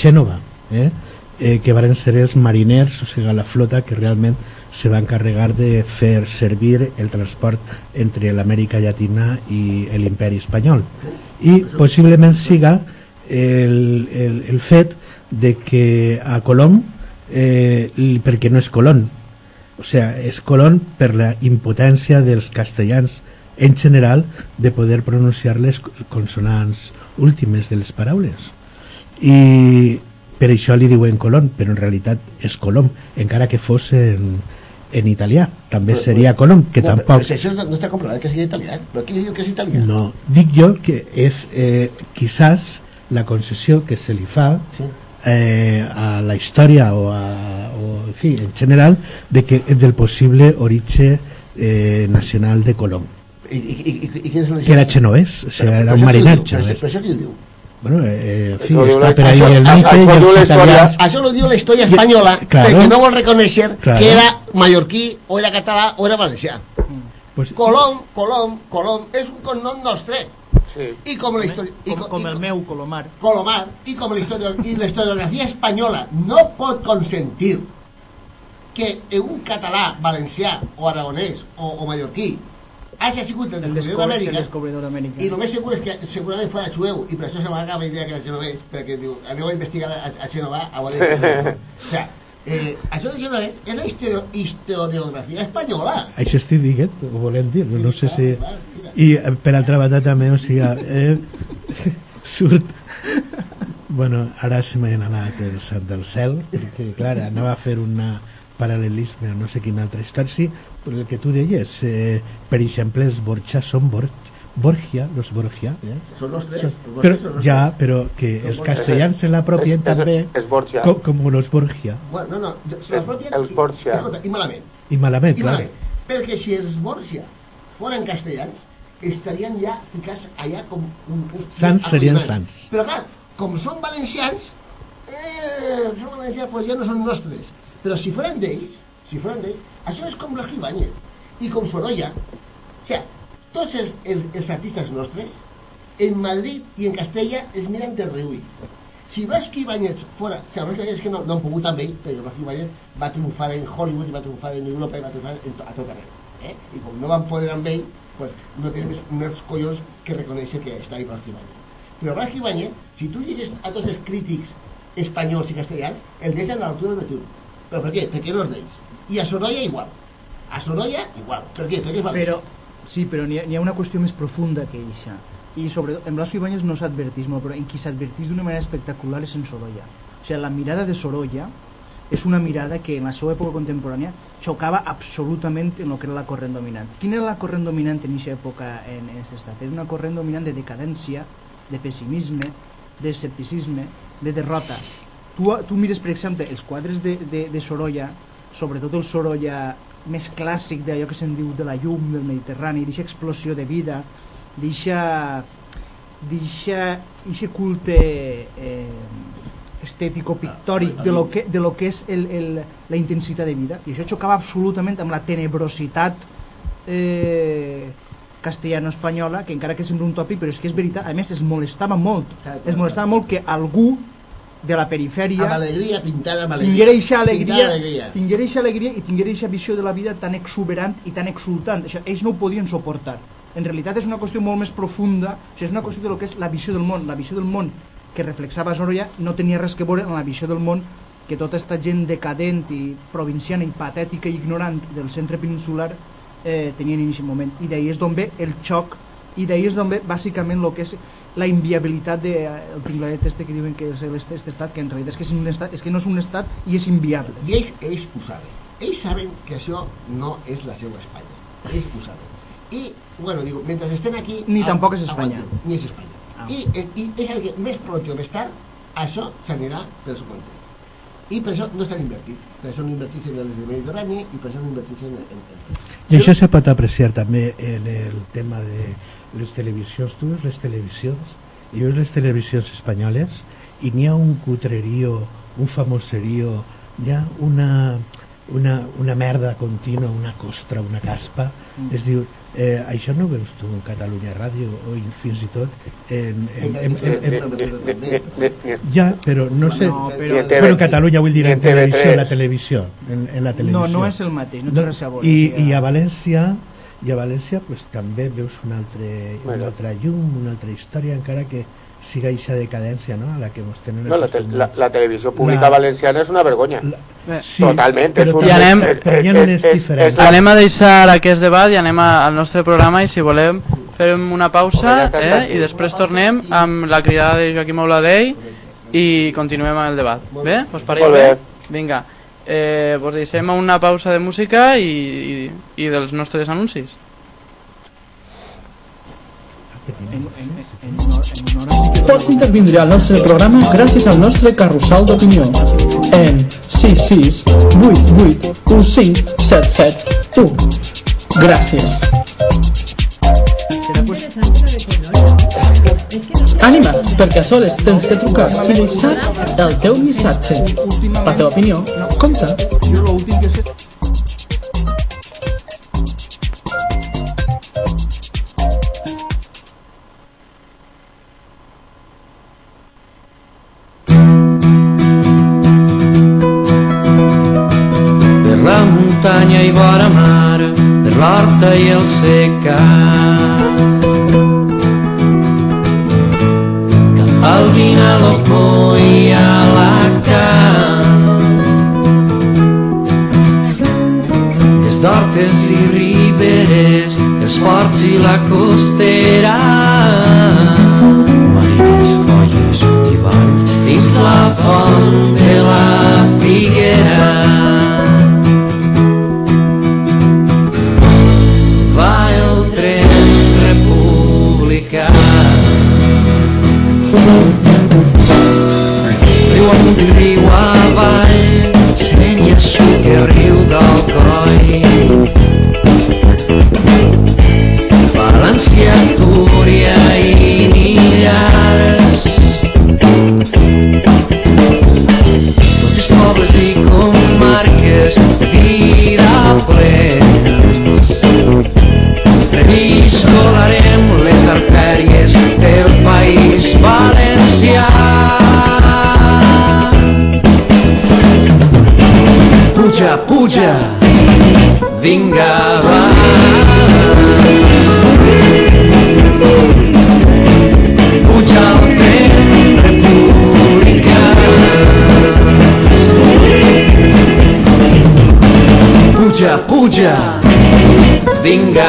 eh? Eh, que varen ser els mariners, o sigui, la flota que realment se va encarregar de fer servir el transport entre l'Amèrica Llatina i l'imperi espanyol. I possiblement siga el, el, el fet de que a Colom eh, perquè no és Colón o sea, és Colón per la impotència dels castellans en general de poder pronunciar les consonants últimes de les paraules. I per això li diuen Colón però en realitat és Colom encara que fos en, en italià també seria Colom que No, tampoc Però si això no, està comprovat que sigui italià. Però qui diu que és italià? no, dic jo que és eh, quizás la concessió que se li fa Sí. eh, a la història o, a, o en fi, en general de que, del possible origen eh, nacional de Colom I, i, i, i, i que era genovès, o sigui, Però- era però un mariner? Però, genovès però això qui ho diu? Bueno, eh, està la- per ahí el mite i els italians Això lo diu la història espanyola Claro. perquè no vol reconèixer Claro. que era mallorquí o era català o era valencià. pues, Colom, Colom, Colom és un cognom nostre. Sí. I com la història... i Com, co- com i el meu, Colomar. Colomar i com la història i la historiografia espanyola no pot consentir que un català, valencià o aragonès o, o mallorquí hagi sigut el descobridor d'Amèrica. i el més segur és que segurament fora jueu i per això se m'acaba la idea que era genovès perquè diu, aneu a investigar a, a Genova a veure què és [LAUGHS] això. o sea, eh, això de genovès és la historio, historiografia espanyola. Això estic dient, ho volem dir no sé si... I eh, per altra banda també o sigui, eh, surt bueno, ara se m'han anat el sant del cel perquè clar, anava a fer una paral·lelisme a no sé quina altra història sí, però el que tu deies eh, per exemple els Borja són Bor Borgia, los Borgia eh? són nostres Són- els però, vostres són nostres. ja, però que els castellans se l'apropien és- també és Borgia. com, com los Borgia bueno, no, no, se l'apropien Els i- Borgia. escolta, i malament i malament, I clar malament, perquè si els Borgia foren castellans estarien ja ficats allà com un, Sants serien sants. però clar, com són valencians eh, són valencians pues ja no són nostres però si foren d'ells si foren d'ells, això és com Blasco Ibáñez i com Sorolla o sigui, tots els, els, els artistes nostres en Madrid i en Castella es miren de reüll si Blasco Ibáñez fora, o sigui, Blasco que no, no han pogut amb ell, però Blasco Ibáñez va triomfar en Hollywood, i va triomfar en Europa, i va triomfar en, to- a tot arreu. Eh? I com no van poder amb ell, pues, no tenen més, més collons que reconèixer que està ahí Blasco Ibáñez. Però Blasco Ibáñez, si tu llegis a tots els crítics espanyols i castellans, el deixen a l'altura del Betur. Però per què? Perquè no és d'ells. I a Sorolla igual. A Sorolla igual. Per què? És valencià. Però, sí, però n'hi ha, ha una qüestió més profunda que eixa. I sobretot, en Blasco Ibáñez no s'advertís molt, però en qui s'advertís d'una manera espectacular és en Sorolla. O sigui, la mirada de Sorolla és una mirada que en la seva època contemporània xocava absolutament en el que era la corrent dominant. Quina era la corrent dominant en aquesta època en aquest estat? Era una corrent dominant de decadència, de pessimisme, d'escepticisme, de derrota. Tu, tu mires, per exemple, els quadres de, de, de Sorolla, sobretot el Sorolla més clàssic d'allò que se'n diu de la llum del Mediterrani, d'aquesta explosió de vida, eixe culte eh, estètico-pictòric de lo que, de lo que és el, el, la intensitat de vida. I això xocava absolutament amb la tenebrositat eh, castellano-espanyola que encara que sembla un tòpic però és que és veritat, a més es molestava molt. Es molestava molt que algú de la perifèria Amb alegria, pintada amb alegria. tinguera eixa alegria, alegria. tinguera eixa alegria i tinguera eixa visió de la vida tan exuberant i tan exultant. Això, ells no ho podien suportar. En realitat és una qüestió molt més profunda, això és una qüestió de lo que és la visió del món. La visió del món que reflexava Sorolla no tenia res que veure amb la visió del món que tota aquesta gent decadent i provinciana i patètica i ignorant del centre peninsular eh, tenien en aquest moment. I d'ahir és d'on ve el xoc i d'ahir és d'on ve bàsicament el que és la inviabilitat del de, tinglaret este que diuen que és el, este, este estat, que en realitat és que, és, un estat, és que no és un estat i és inviable. I ells, ells ho saben. Ells saben que això no és la seva Espanya. Ells ho saben. I, bueno, digo, mentre estem aquí... Ni a- tampoc és Espanya. aguantem, Ni és Espanya. Ah. I, eh, I és el que més pront o més tard això s'anirà pel seu compte. I per això no estan invertits. Per això no invertits en el Mediterrani i per això no invertits en... en, en... I això se pot apreciar també en el tema de les televisions. Tu veus les televisions i veus les televisions espanyoles i n'hi ha un cutrerío, un famoserío, hi ha una, una, una merda contínua, una costra, una caspa, es diu, eh, això no ho veus tu en Catalunya Ràdio o in- fins i tot en, en, en, en, en, ja, però no sé No, però... bueno, Catalunya vull dir en en TV3. televisió, la televisió en, en la televisió No, no és el mateix, no té res a veure. i, i a València i a València pues, també veus un altre, Bueno. una altra llum, una altra història encara que siga eixa decadència no? a la que ens tenen No, la, te- la, la televisió pública La- valenciana és una vergonya. La- Bé, sí, Totalment, però és un- I anem- però és- unes és- diferents és la- Anem a deixar aquest debat i anem a, al nostre programa i si volem farem una pausa ja eh, i després tornem amb la cridada de Joaquim Auladell i continuem amb el debat. Bé? Us pareix Molt bé? bé. Vinga. Eh, vos deixem una pausa de música i, i, i dels nostres anuncis. Pots intervindre al nostre programa gràcies al nostre carrusel d'opinió en 66 88 15 77 1. Gràcies. Anima, perquè a soles tens que trucar i deixar el teu missatge. La teva opinió compta. Per la muntanya i vora mar, per l'horta i el secà. Al Vinalopó i Alacant. Des d'hortes i riberes, els ports i la costera. Marines, folles i valls, fins la font de la figuera. Riu avall, senya que riu del coll. València, Túria i Millars. Tots els pobles i comarques de vida plens. Vinga,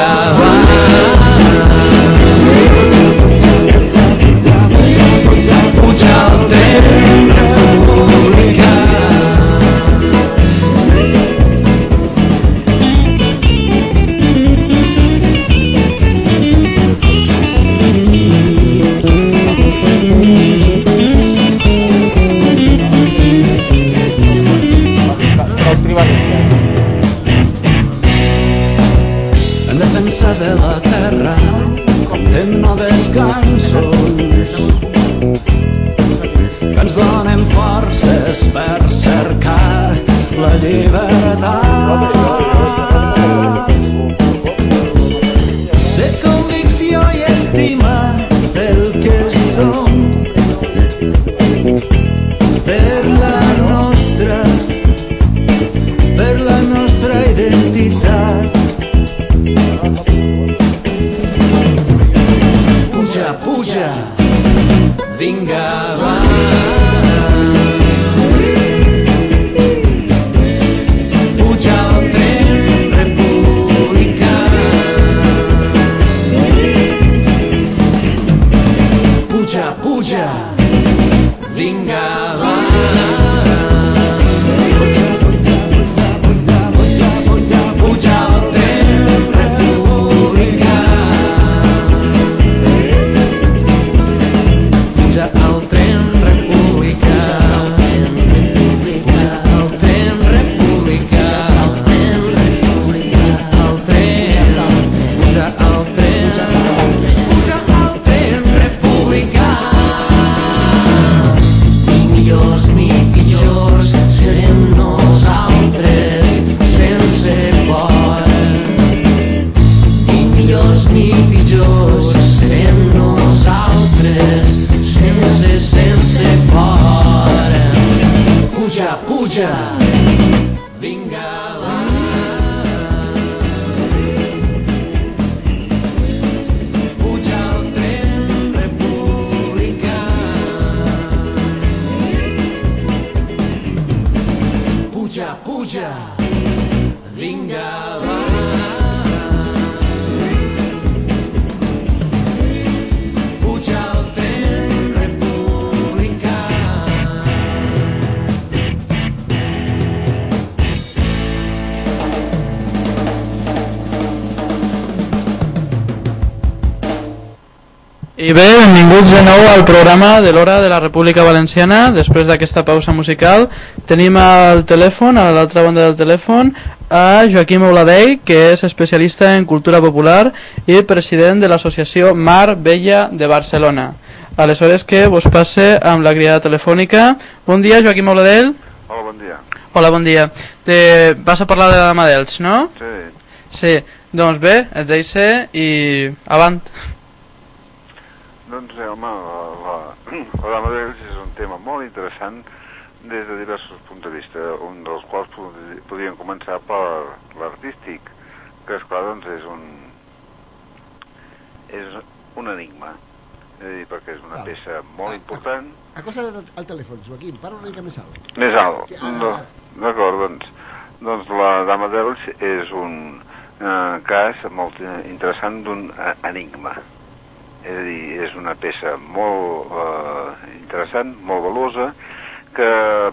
de nou al programa de l'Hora de la República Valenciana. Després d'aquesta pausa musical tenim al telèfon, a l'altra banda del telèfon, a Joaquim Oladell, que és especialista en cultura popular i president de l'associació Mar Vella de Barcelona. Aleshores que vos passe amb la criada telefònica. Bon dia, Joaquim Oladell. Hola, bon dia. Hola, bon dia. De... Vas a parlar de la dama d'Elx, no? Sí, Sí, doncs bé, et deixe i avant. Doncs, eh, home, la, la, la dama d'ells és un tema molt interessant des de diversos punts de vista, un dels quals pod- podríem començar per l'artístic, que esclar, doncs, és un és un enigma, és a dir, perquè és una Val. peça molt important, Acosta't al, al telèfon, Joaquim, parla una mica més alt. més alt. Sí, ara, No, ara. D'acord, doncs, doncs la dama d'Elx és un eh, cas molt eh, interessant d'un eh, enigma. És a dir, és una peça molt eh, interessant, molt valuosa, que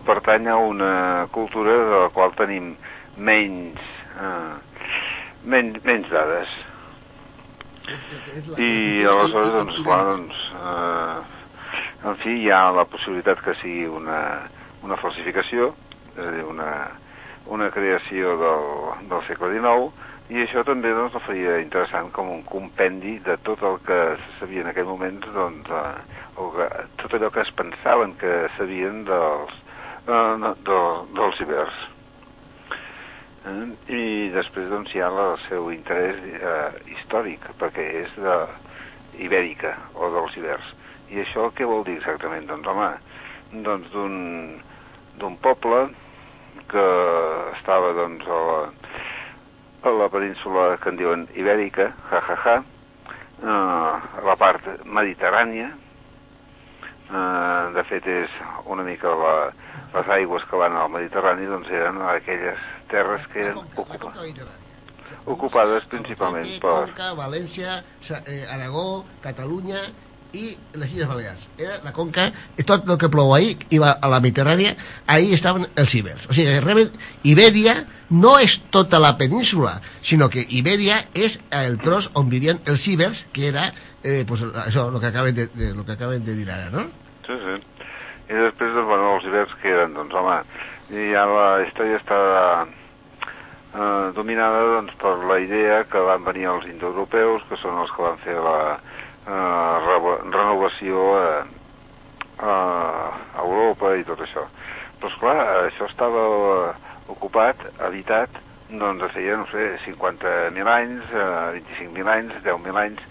pertany a una cultura de la qual tenim menys, eh, menys, menys dades. I aleshores, doncs, clar, doncs, eh, en fi, hi ha la possibilitat que sigui una, una falsificació, és a dir, una, una creació del, del segle XIX, i això també doncs, la faria interessant com un compendi de tot el que se sabia en aquell moment, doncs, eh, o que, tot allò que es pensaven que sabien dels, eh, del, dels ibers. Eh? I després doncs, hi ha el seu interès eh, històric, perquè és de ibèrica o dels ibers. I això què vol dir exactament? Doncs, home, doncs d'un poble que estava doncs, a, la, a la península que en diuen ibèrica, ja, ja, ja, eh, a la part mediterrània, eh, de fet és una mica la, les aigües que van al Mediterrani doncs eren aquelles terres que eren conca, la ocupa, conca mediterrània. ocupades principalment per... Conca, València, eh, Aragó, Catalunya i les Illes Balears. Era la conca, i tot el que plou ahí, iba a la Mediterrània, ahí estaven els ibers. O sigui, que realment, Ibèria no és tota la península, sinó que Ibèria és el tros on vivien els ibers, que era eh, pues, això, el que acaben de, de, lo que acaben de dir ara, no? Sí, sí. I després, doncs, bueno, els ibers que eren, doncs, home, ja la història està eh, dominada doncs, per la idea que van venir els indoeuropeus, que són els que van fer la eh, re renovació eh, a Europa i tot això. Però, esclar, això estava eh, ocupat, habitat, doncs, feia, no sé, 50.000 anys, eh, 25.000 anys, 10.000 anys.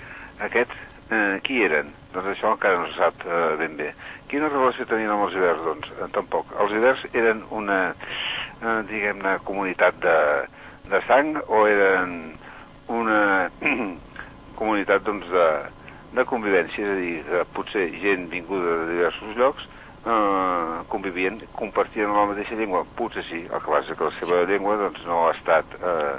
Aquests, eh, qui eren? Doncs això encara no se sap eh, ben bé. Quina relació tenien amb els ibers? Doncs eh, tampoc. Els ibers eren una, eh, diguem-ne, comunitat de, de sang o eren una [CLEARS THROAT] comunitat doncs, de, de convivència, és a dir, que potser gent vinguda de diversos llocs eh, convivien, compartien la mateixa llengua, potser sí, el que passa que la seva llengua doncs, no ha estat eh,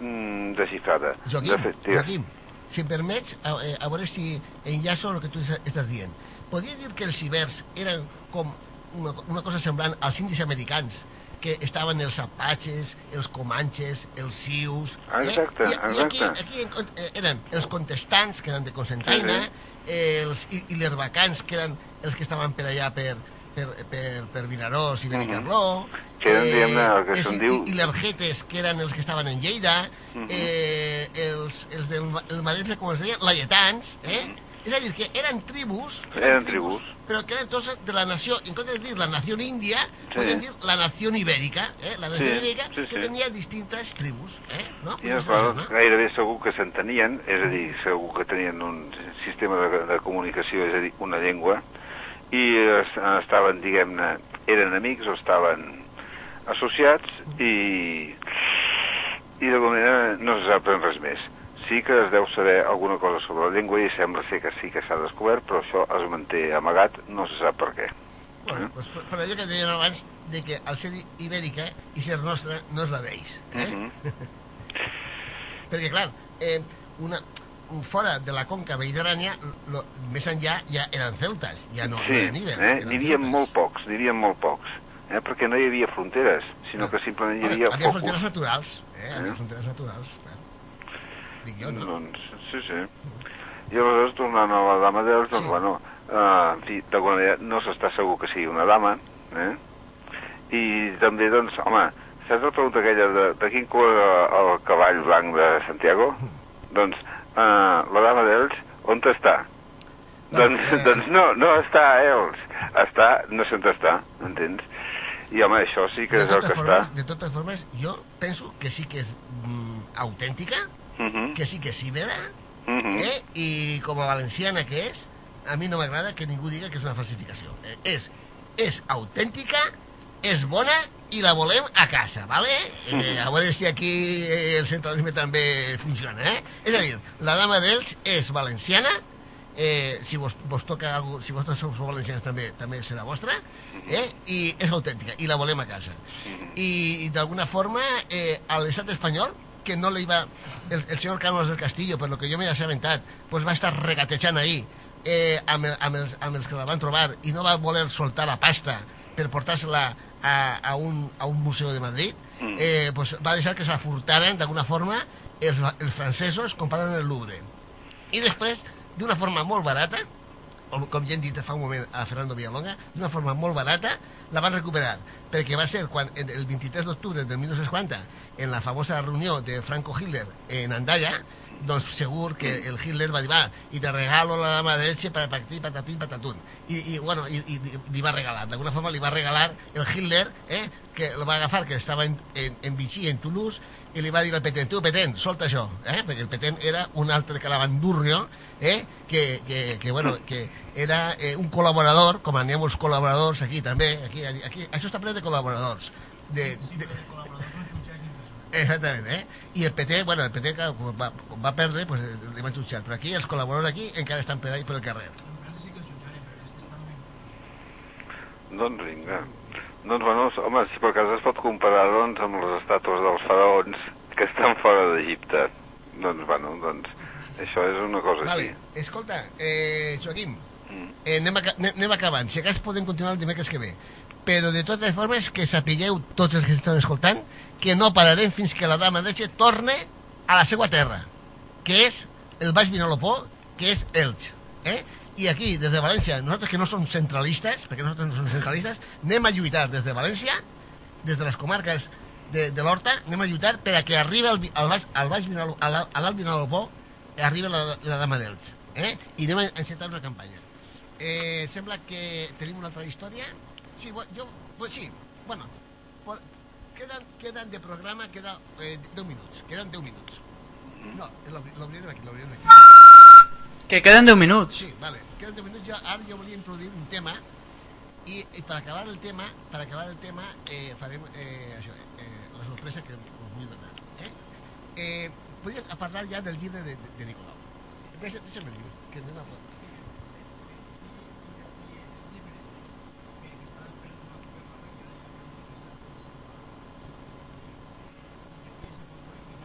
mm, desxifrada. Joaquim, de fet. Joaquim, si em permets, a, eh, a veure si enllaço el que tu es- estàs dient. Podria dir que els ibers eren com una, una cosa semblant als indis americans, que estaven els apatxes, els comanxes, els sius... Exacte, I, i aquí, exacte. aquí en con- eh, eren els contestants, que eren de Cosentaina, Sí, els, i, i els vacants, que eren els que estaven per allà per, per, per, per Vinaròs i Benicarló, Que eren, diguem-ne, el que els- se'n i- diu- i les Jerjes, que eren els que estaven en Lleida, Mhm. eh, els, els del el Maresme, com es deien, laietans, eh? És a dir, que eren tribus... Eren tribus. Però que eren tots de la nació, en comptes de dir la nació índia, Sí. podem dir la nació ibèrica, eh? La nació Sí, ibèrica sí, que sí. tenia distintes tribus, eh? No? I aleshores això, no? gairebé segur que s'entenien, és a dir, segur que tenien un sistema de, de comunicació, és a dir, una llengua, i es, estaven, diguem-ne, eren amics o estaven associats i, i de manera no se sap res més. Sí que es deu saber alguna cosa sobre la llengua i sembla ser que sí que s'ha descobert, però això es manté amagat, no se sap per què. Bueno, pues, per, per allò que deien abans, de que al ser ibèrica i ser nostra no és la d'ells. Eh? Mhm. [LAUGHS] Perquè, clar, eh, una, fora de la conca mediterrània, lo, més enllà ja eren celtes, ja no, no sí, eren ibers. eh? n'hi havia molt pocs, n'hi havia molt pocs, eh? perquè no hi havia fronteres, sinó que simplement hi havia Home, havia fronteres naturals, eh? Eh? Havia fronteres naturals, clar. Dic jo, no? Doncs, sí, sí. I aleshores, tornant a la dama d'Els, doncs, Sí. bueno, eh, en fi, d'alguna manera no s'està segur que sigui una dama, eh? I també, doncs, home, saps la pregunta aquella de, de quin color era el cavall blanc de Santiago? doncs, eh, la dama d'Els, on està? Doncs, eh. doncs no, no està a Els, està, no sé on està, entens? I home, això sí que De és el que formes, està. de totes formes, jo penso que sí que és mm, autèntica, Uh -huh, que sí que és ibera, uh -huh. eh? i com a valenciana que és, a mi no m'agrada que ningú diga que és una falsificació. Eh? És, és autèntica, és bona i la volem a casa, ¿vale? Eh, a veure si aquí eh, el centralisme també funciona, eh? És a dir, la dama d'Els és valenciana, eh, si vos, vos toca algo, si vosaltres sou, sou valencians també, també serà vostra, eh? i és autèntica, i la volem a casa. I, i d'alguna forma, eh, a l'estat espanyol, que no li va... El, el senyor Carlos del Castillo, per lo que jo m'he assabentat, pues va estar regatejant ahí eh, amb, amb, els, amb els que la van trobar i no va voler soltar la pasta per portar-se-la a, a, un, a un museu de Madrid, eh, pues va deixar que se la furtaren d'alguna forma els, els francesos comparant el Louvre. I després, d'una forma molt barata, com, ja hem dit fa un moment a Fernando Villalonga, d'una forma molt barata, la van recuperar, perquè va ser quan el 23 d'octubre del 1940, en la famosa reunió de Franco Hitler en Andaya, doncs segur que el Hitler va dir, va, i te regalo la dama d'Elche per pactir, patatín, patatún. I, i, bueno, i, i, li va regalar, d'alguna forma li va regalar el Hitler, eh, que el va agafar, que estava en, en, en Vichy, en Toulouse, i li va dir al Petén, tu Petén, solta això, eh? perquè el Petén era un altre calabandurrio, eh? que, que, que, bueno, que era eh, un col·laborador, com n'hi ha molts col·laboradors aquí també, aquí, aquí, això està ple de col·laboradors. De, de, Exactament, eh? I el PT, bueno, el PT que quan va, va perdre, pues, li van jutjar, però aquí els col·laboradors aquí encara estan per ahí per el carrer. Doncs vinga. Doncs, bueno, home, si per cas es pot comparar, doncs, amb les estàtues dels faraons que estan fora d'Egipte. Doncs, bueno, doncs, això és una cosa Vale, així. escolta, eh, Joaquim, Mm. eh, anem, aca- anem, acabant. Si acas podem continuar el dimecres que ve. Però de totes formes, que sapigueu, tots els que estan escoltant, que no pararem fins que la dama d'Elche torne a la seva terra, que és el Baix Vinalopó, que és Elx. Eh? I aquí, des de València, nosaltres que no som centralistes, perquè nosaltres no som centralistes, anem a lluitar des de València, des de les comarques de, de l'Horta, anem a lluitar per a que arribi al, al, Baix, al Baix a l'Alt- Vinalopó, arribi la, la dama d'Elx. Eh? I anem a encetar una campanya. Eh, sembla que tenim una altra història. Sí, bu- jo, pues sí, bueno, po- quedan, quedan de programa, queda eh, 10 minuts, queden 10 minuts. No, l'obri- l'obrirem aquí, l'obrirem aquí. Que queden 10 minuts. Sí, vale, queden 10 minuts, jo, ara jo volia introduir un tema i, i per acabar el tema, per acabar el tema, eh, farem eh, eh, la sorpresa que us vull donar. Eh? Eh, podria parlar del llibre de, de, de Nicolau. Deixa, que no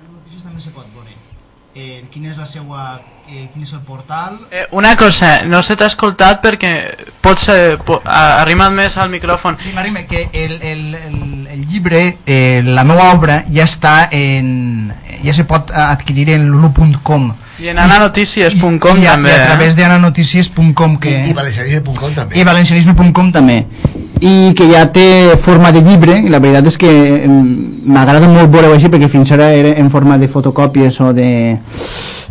notícies se. Eh, quin és la seva, eh, quin és el portal Eh, una cosa, no se t'ha escoltat perquè pot ser, po, arrimat més al micròfon. Sí, m'arriba que el, el, el, el llibre, eh, la meva obra, ja està en... ja se pot adquirir en lulu.com I en ananotícies.com i, a- també. i a eh? través d'ananotícies.com que... I, i valencianisme.com també. i valencianisme.com també i que ja té forma de llibre i la veritat és que m'agrada molt veure-ho així perquè fins ara era en forma de fotocòpies o de,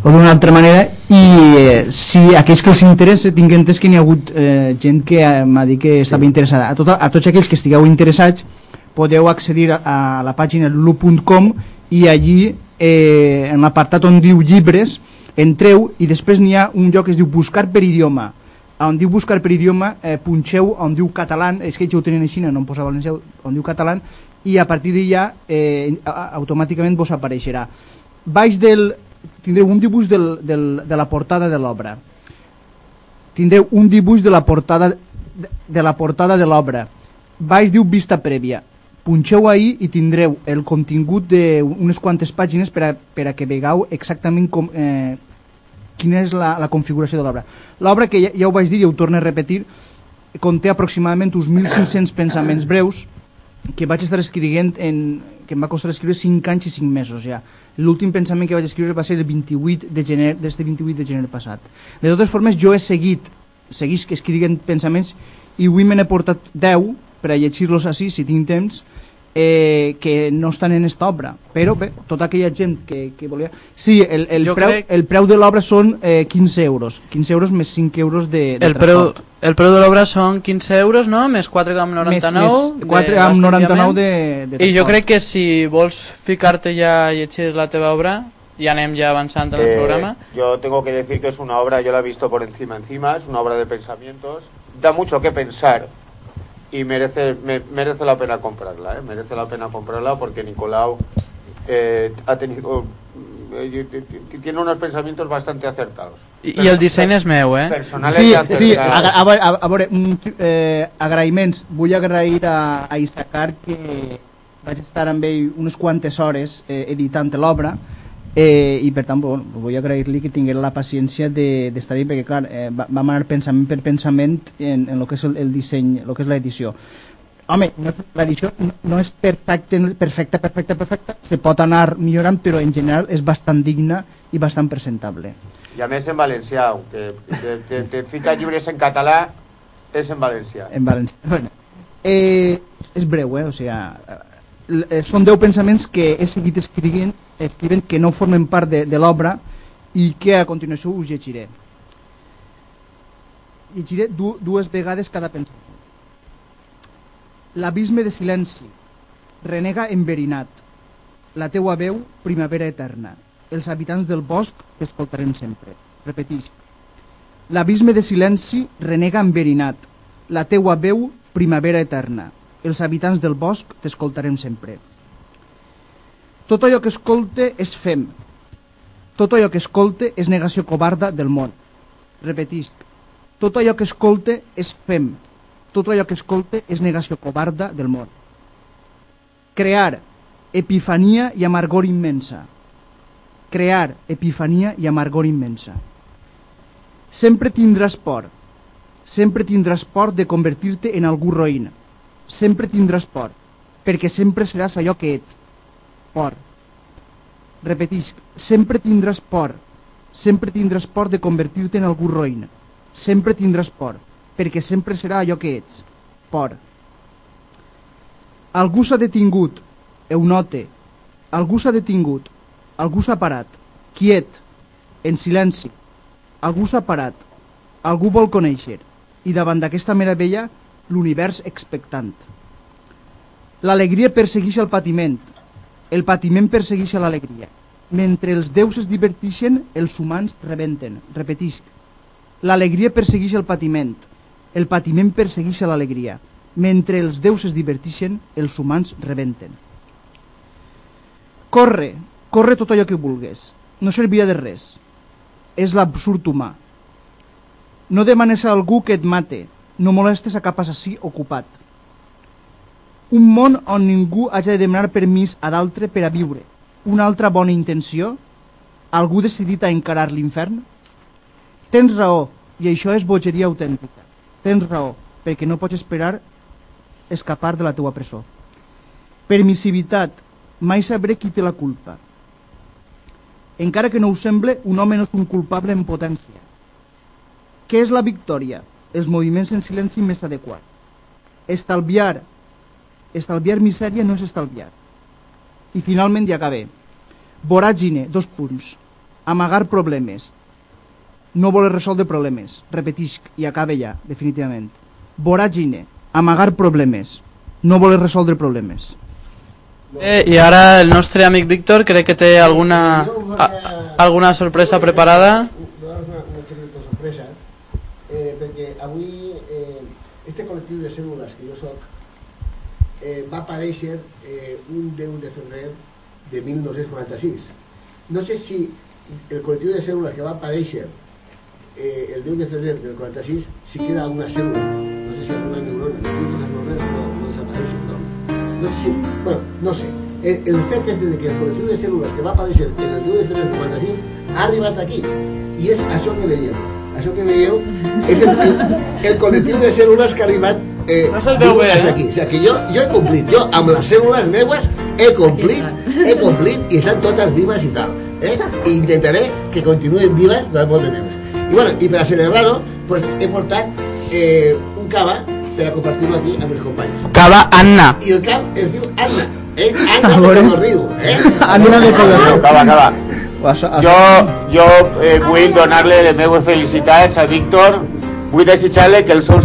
o d'una altra manera i eh, si aquells que els interessa tinc entès que n'hi ha hagut eh, gent que eh, m'ha dit que estava interessada. A, tot, a tots aquells que estigueu interessats podeu accedir a, a la pàgina lu.com i allí eh, en l'apartat on diu llibres entreu i després n'hi ha un lloc que es diu buscar per idioma on diu buscar per idioma eh, punxeu on diu català és que ja ho tenen així, no em posa valencià on diu català i a partir d'allà eh, automàticament vos apareixerà. Baix del tindreu un dibuix del, del, de la portada de l'obra. Tindreu un dibuix de la portada de, de la portada de l'obra. Baix diu vista prèvia. Punxeu ahir i tindreu el contingut d'unes quantes pàgines per a, per a que vegeu exactament com, eh, quina és la, la configuració de l'obra. L'obra, que ja, ja ho vaig dir i ho torno a repetir, conté aproximadament uns 1.500 pensaments breus que vaig estar escrivint en, que em va costar escriure 5 anys i 5 mesos ja. L'últim pensament que vaig escriure va ser el 28 de gener, des de 28 de gener passat. De totes formes, jo he seguit, seguís escrivint pensaments i avui me n'he portat 10 per a llegir-los així, si tinc temps, eh, que no estan en esta obra. Però bé, tota aquella gent que, que volia... Sí, el, el, Jo preu, crec- el preu de l'obra són eh, 15 euros. 15 euros més 5 euros de, de El preu, transport. el preu de l'obra són 15 euros, no? Més 4,99 Més- més 4,99 de- de I jo crec que si vols ficar-te ja a llegir la teva obra, ja anem ja avançant en el Eh, programa. Yo tengo que decir que es una obra, yo la he visto por encima encima, es una obra de pensamientos, da mucho que pensar y merece, me- merece la pena comprarla, ¿eh? merece la pena comprarla porque Nicolau eh, ha tenido, t- tiene unos pensamientos bastante acertados. I, I el disseny és meu, eh? Sí, sí, a, a, a, a veure, un, eh, agraïments. Vull agrair a, a Isaacar que vaig estar amb ell unes quantes hores eh, editant l'obra eh, i per tant bueno, vull agrair-li que tingués la paciència de- d'estar-hi perquè clar, eh, va- vam anar pensament per pensament en, en el que és el, el disseny, el que és l'edició home, és- l'edició no, és perfecta, perfecta, perfecta, perfecta se pot anar millorant però en general és bastant digna i bastant presentable Y a mí es en Valencia, aunque te, te, te fica llibres en català, es en Valencia. en valencià. Bueno, eh, és breu, eh? O sigui, eh, són 10 pensaments que he seguit escrivint, escrivint que no formen part de, de l'obra i que a continuació us llegiré. Llegiré du dues vegades cada pensament. L'abisme de silenci, renega enverinat, la teua veu, primavera eterna. Els habitants del bosc t'escoltarem sempre. Repetix. L'abisme de silenci renega enverinat, la teua veu, primavera eterna. Els habitants del bosc t'escoltarem sempre. Tot allò que escolte és fem. Tot allò que escolte és negació covarda del món. Repetisc. Tot allò que escolte és fem. Tot allò que escolte és negació covarda del món. Crear epifania i amargor immensa. Crear epifania i amargor immensa. Sempre tindràs por. Sempre tindràs por de convertir-te en algú roïn. Sempre tindràs por, perquè sempre seràs allò que ets. Por. Repetisc, sempre tindràs por. Sempre tindràs por de convertir-te en algú roïn. Sempre tindràs por, perquè sempre serà allò que ets. Por. Algú s'ha detingut, eunote. Algú s'ha detingut, algú s'ha parat, quiet, en silenci. Algú s'ha parat, algú vol conèixer, i davant d'aquesta meravella, l'univers expectant. L'alegria persegueix el patiment, el patiment persegueix l'alegria. Mentre els déus es divertixen, els humans rebenten. Repetisc. L'alegria persegueix el patiment, el patiment persegueix l'alegria. Mentre els déus es divertixen, els humans rebenten. Corre, corre tot allò que vulgues. No servirà de res. És l'absurd humà. No demanes a algú que et mate. No molestes a cap assassí ocupat. Un món on ningú hagi de demanar permís a d'altre per a viure. Una altra bona intenció? Algú decidit a encarar l'infern? Tens raó, i això és bogeria autèntica. Tens raó, perquè no pots esperar escapar de la teua presó. Permissivitat, mai sabré qui té la culpa. Encara que no ho semble, un home no és un culpable en potència. Què és la victòria? Els moviments en silenci més adequats. Estalviar. Estalviar misèria no és estalviar. I finalment ja acabé. Voràgine, dos punts. amagar problemes. No voler resoldre problemes. Repetisc i acabe ja, definitivament. Voràgine, amagar problemes. No voler resoldre problemes. Eh, I ara el nostre amic Víctor crec que té alguna, a, alguna sorpresa preparada. Eh, va aparèixer eh, un 10 de febrer de 1946. No sé si el col·lectiu de cèl·lules que va aparèixer eh, el 10 de febrer del 46 si queda alguna cèl·lula, no sé si alguna neurona, no les neurones no, no desapareixen, no. No sé si, bueno, no sé. El, el fet és de que el col·lectiu de cèl·lules que va aparèixer en el 10 de febrer del 46 ha arribat aquí. I és això que veieu. Això que veieu és el, el, el col·lectiu de cèl·lules que ha arribat eh, No se'l veu bé, eh? aquí. O sigui, que jo, jo he complit. Jo, amb les cèl·lules meves, he complit, he complit i estan totes vives i tal. Eh? I intentaré que continuen vives durant molt de temps. I, bueno, i per a celebrar-ho, pues, he portat eh, un cava per a compartir-lo aquí amb els companys. Cava Anna. I el cap es diu Anna. Eh? Anna de. Codorriu. Eh? [LAUGHS] Anna de Codorriu. Acaba, acaba. Això, Jo, jo eh, vull donar-li les meves felicitats a Víctor, vull desitjar-li que els seus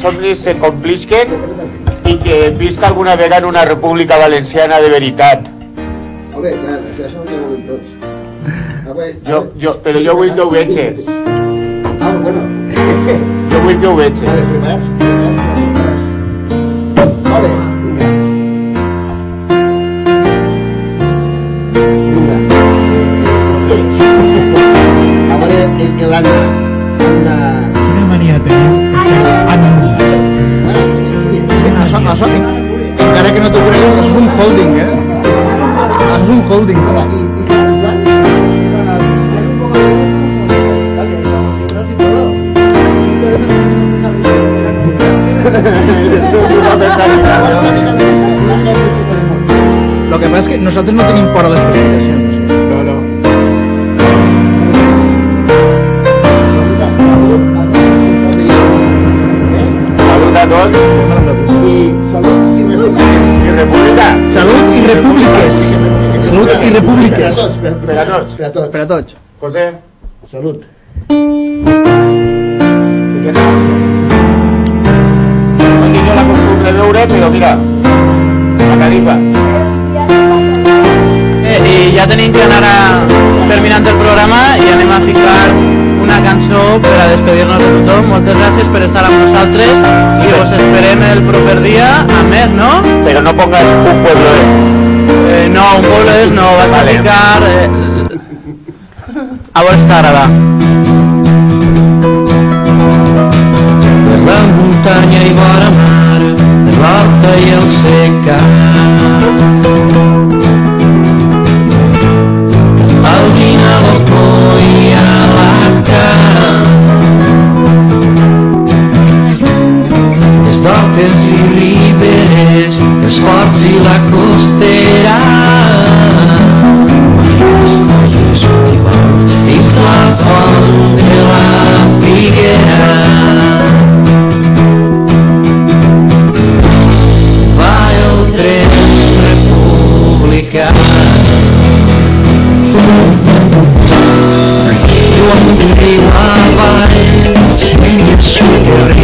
somnis se complisquen i que visca alguna vegada en una república valenciana de veritat. Home, clar, això ho diuen tots. Jo, jo, però jo vull que ho vegis. Ah, bueno. Jo vull que ho vegis. Vale, preparats? Preparats anuncis. Bueno, pues que això, això, encara que no t'ho creguis, això és un holding, eh? Això és un holding. Hola, i, i que el Joan? Lo que pasa es que nosotros no tenim por a les conspiracions. A tots. Per a tots. José, Salut. si que no tinc jo la costum de veure, però mira, la califa. Eh, I ja tenim que anar a, terminant el programa i anem a ficar una cançó per a despedir-nos de tothom. Moltes gràcies per estar amb nosaltres i us esperem el proper dia a més, no? Pero no pongas un pueblo de... Eh, no, vaig a Vale. ficar... Eh, a veure estar ara. per la muntanya i vora mar, per l'horta i el secà. Campalvina l'ocó i a la cara. Les d'hortes i riberes, els ports i la costera. Riu amunt, riu avall,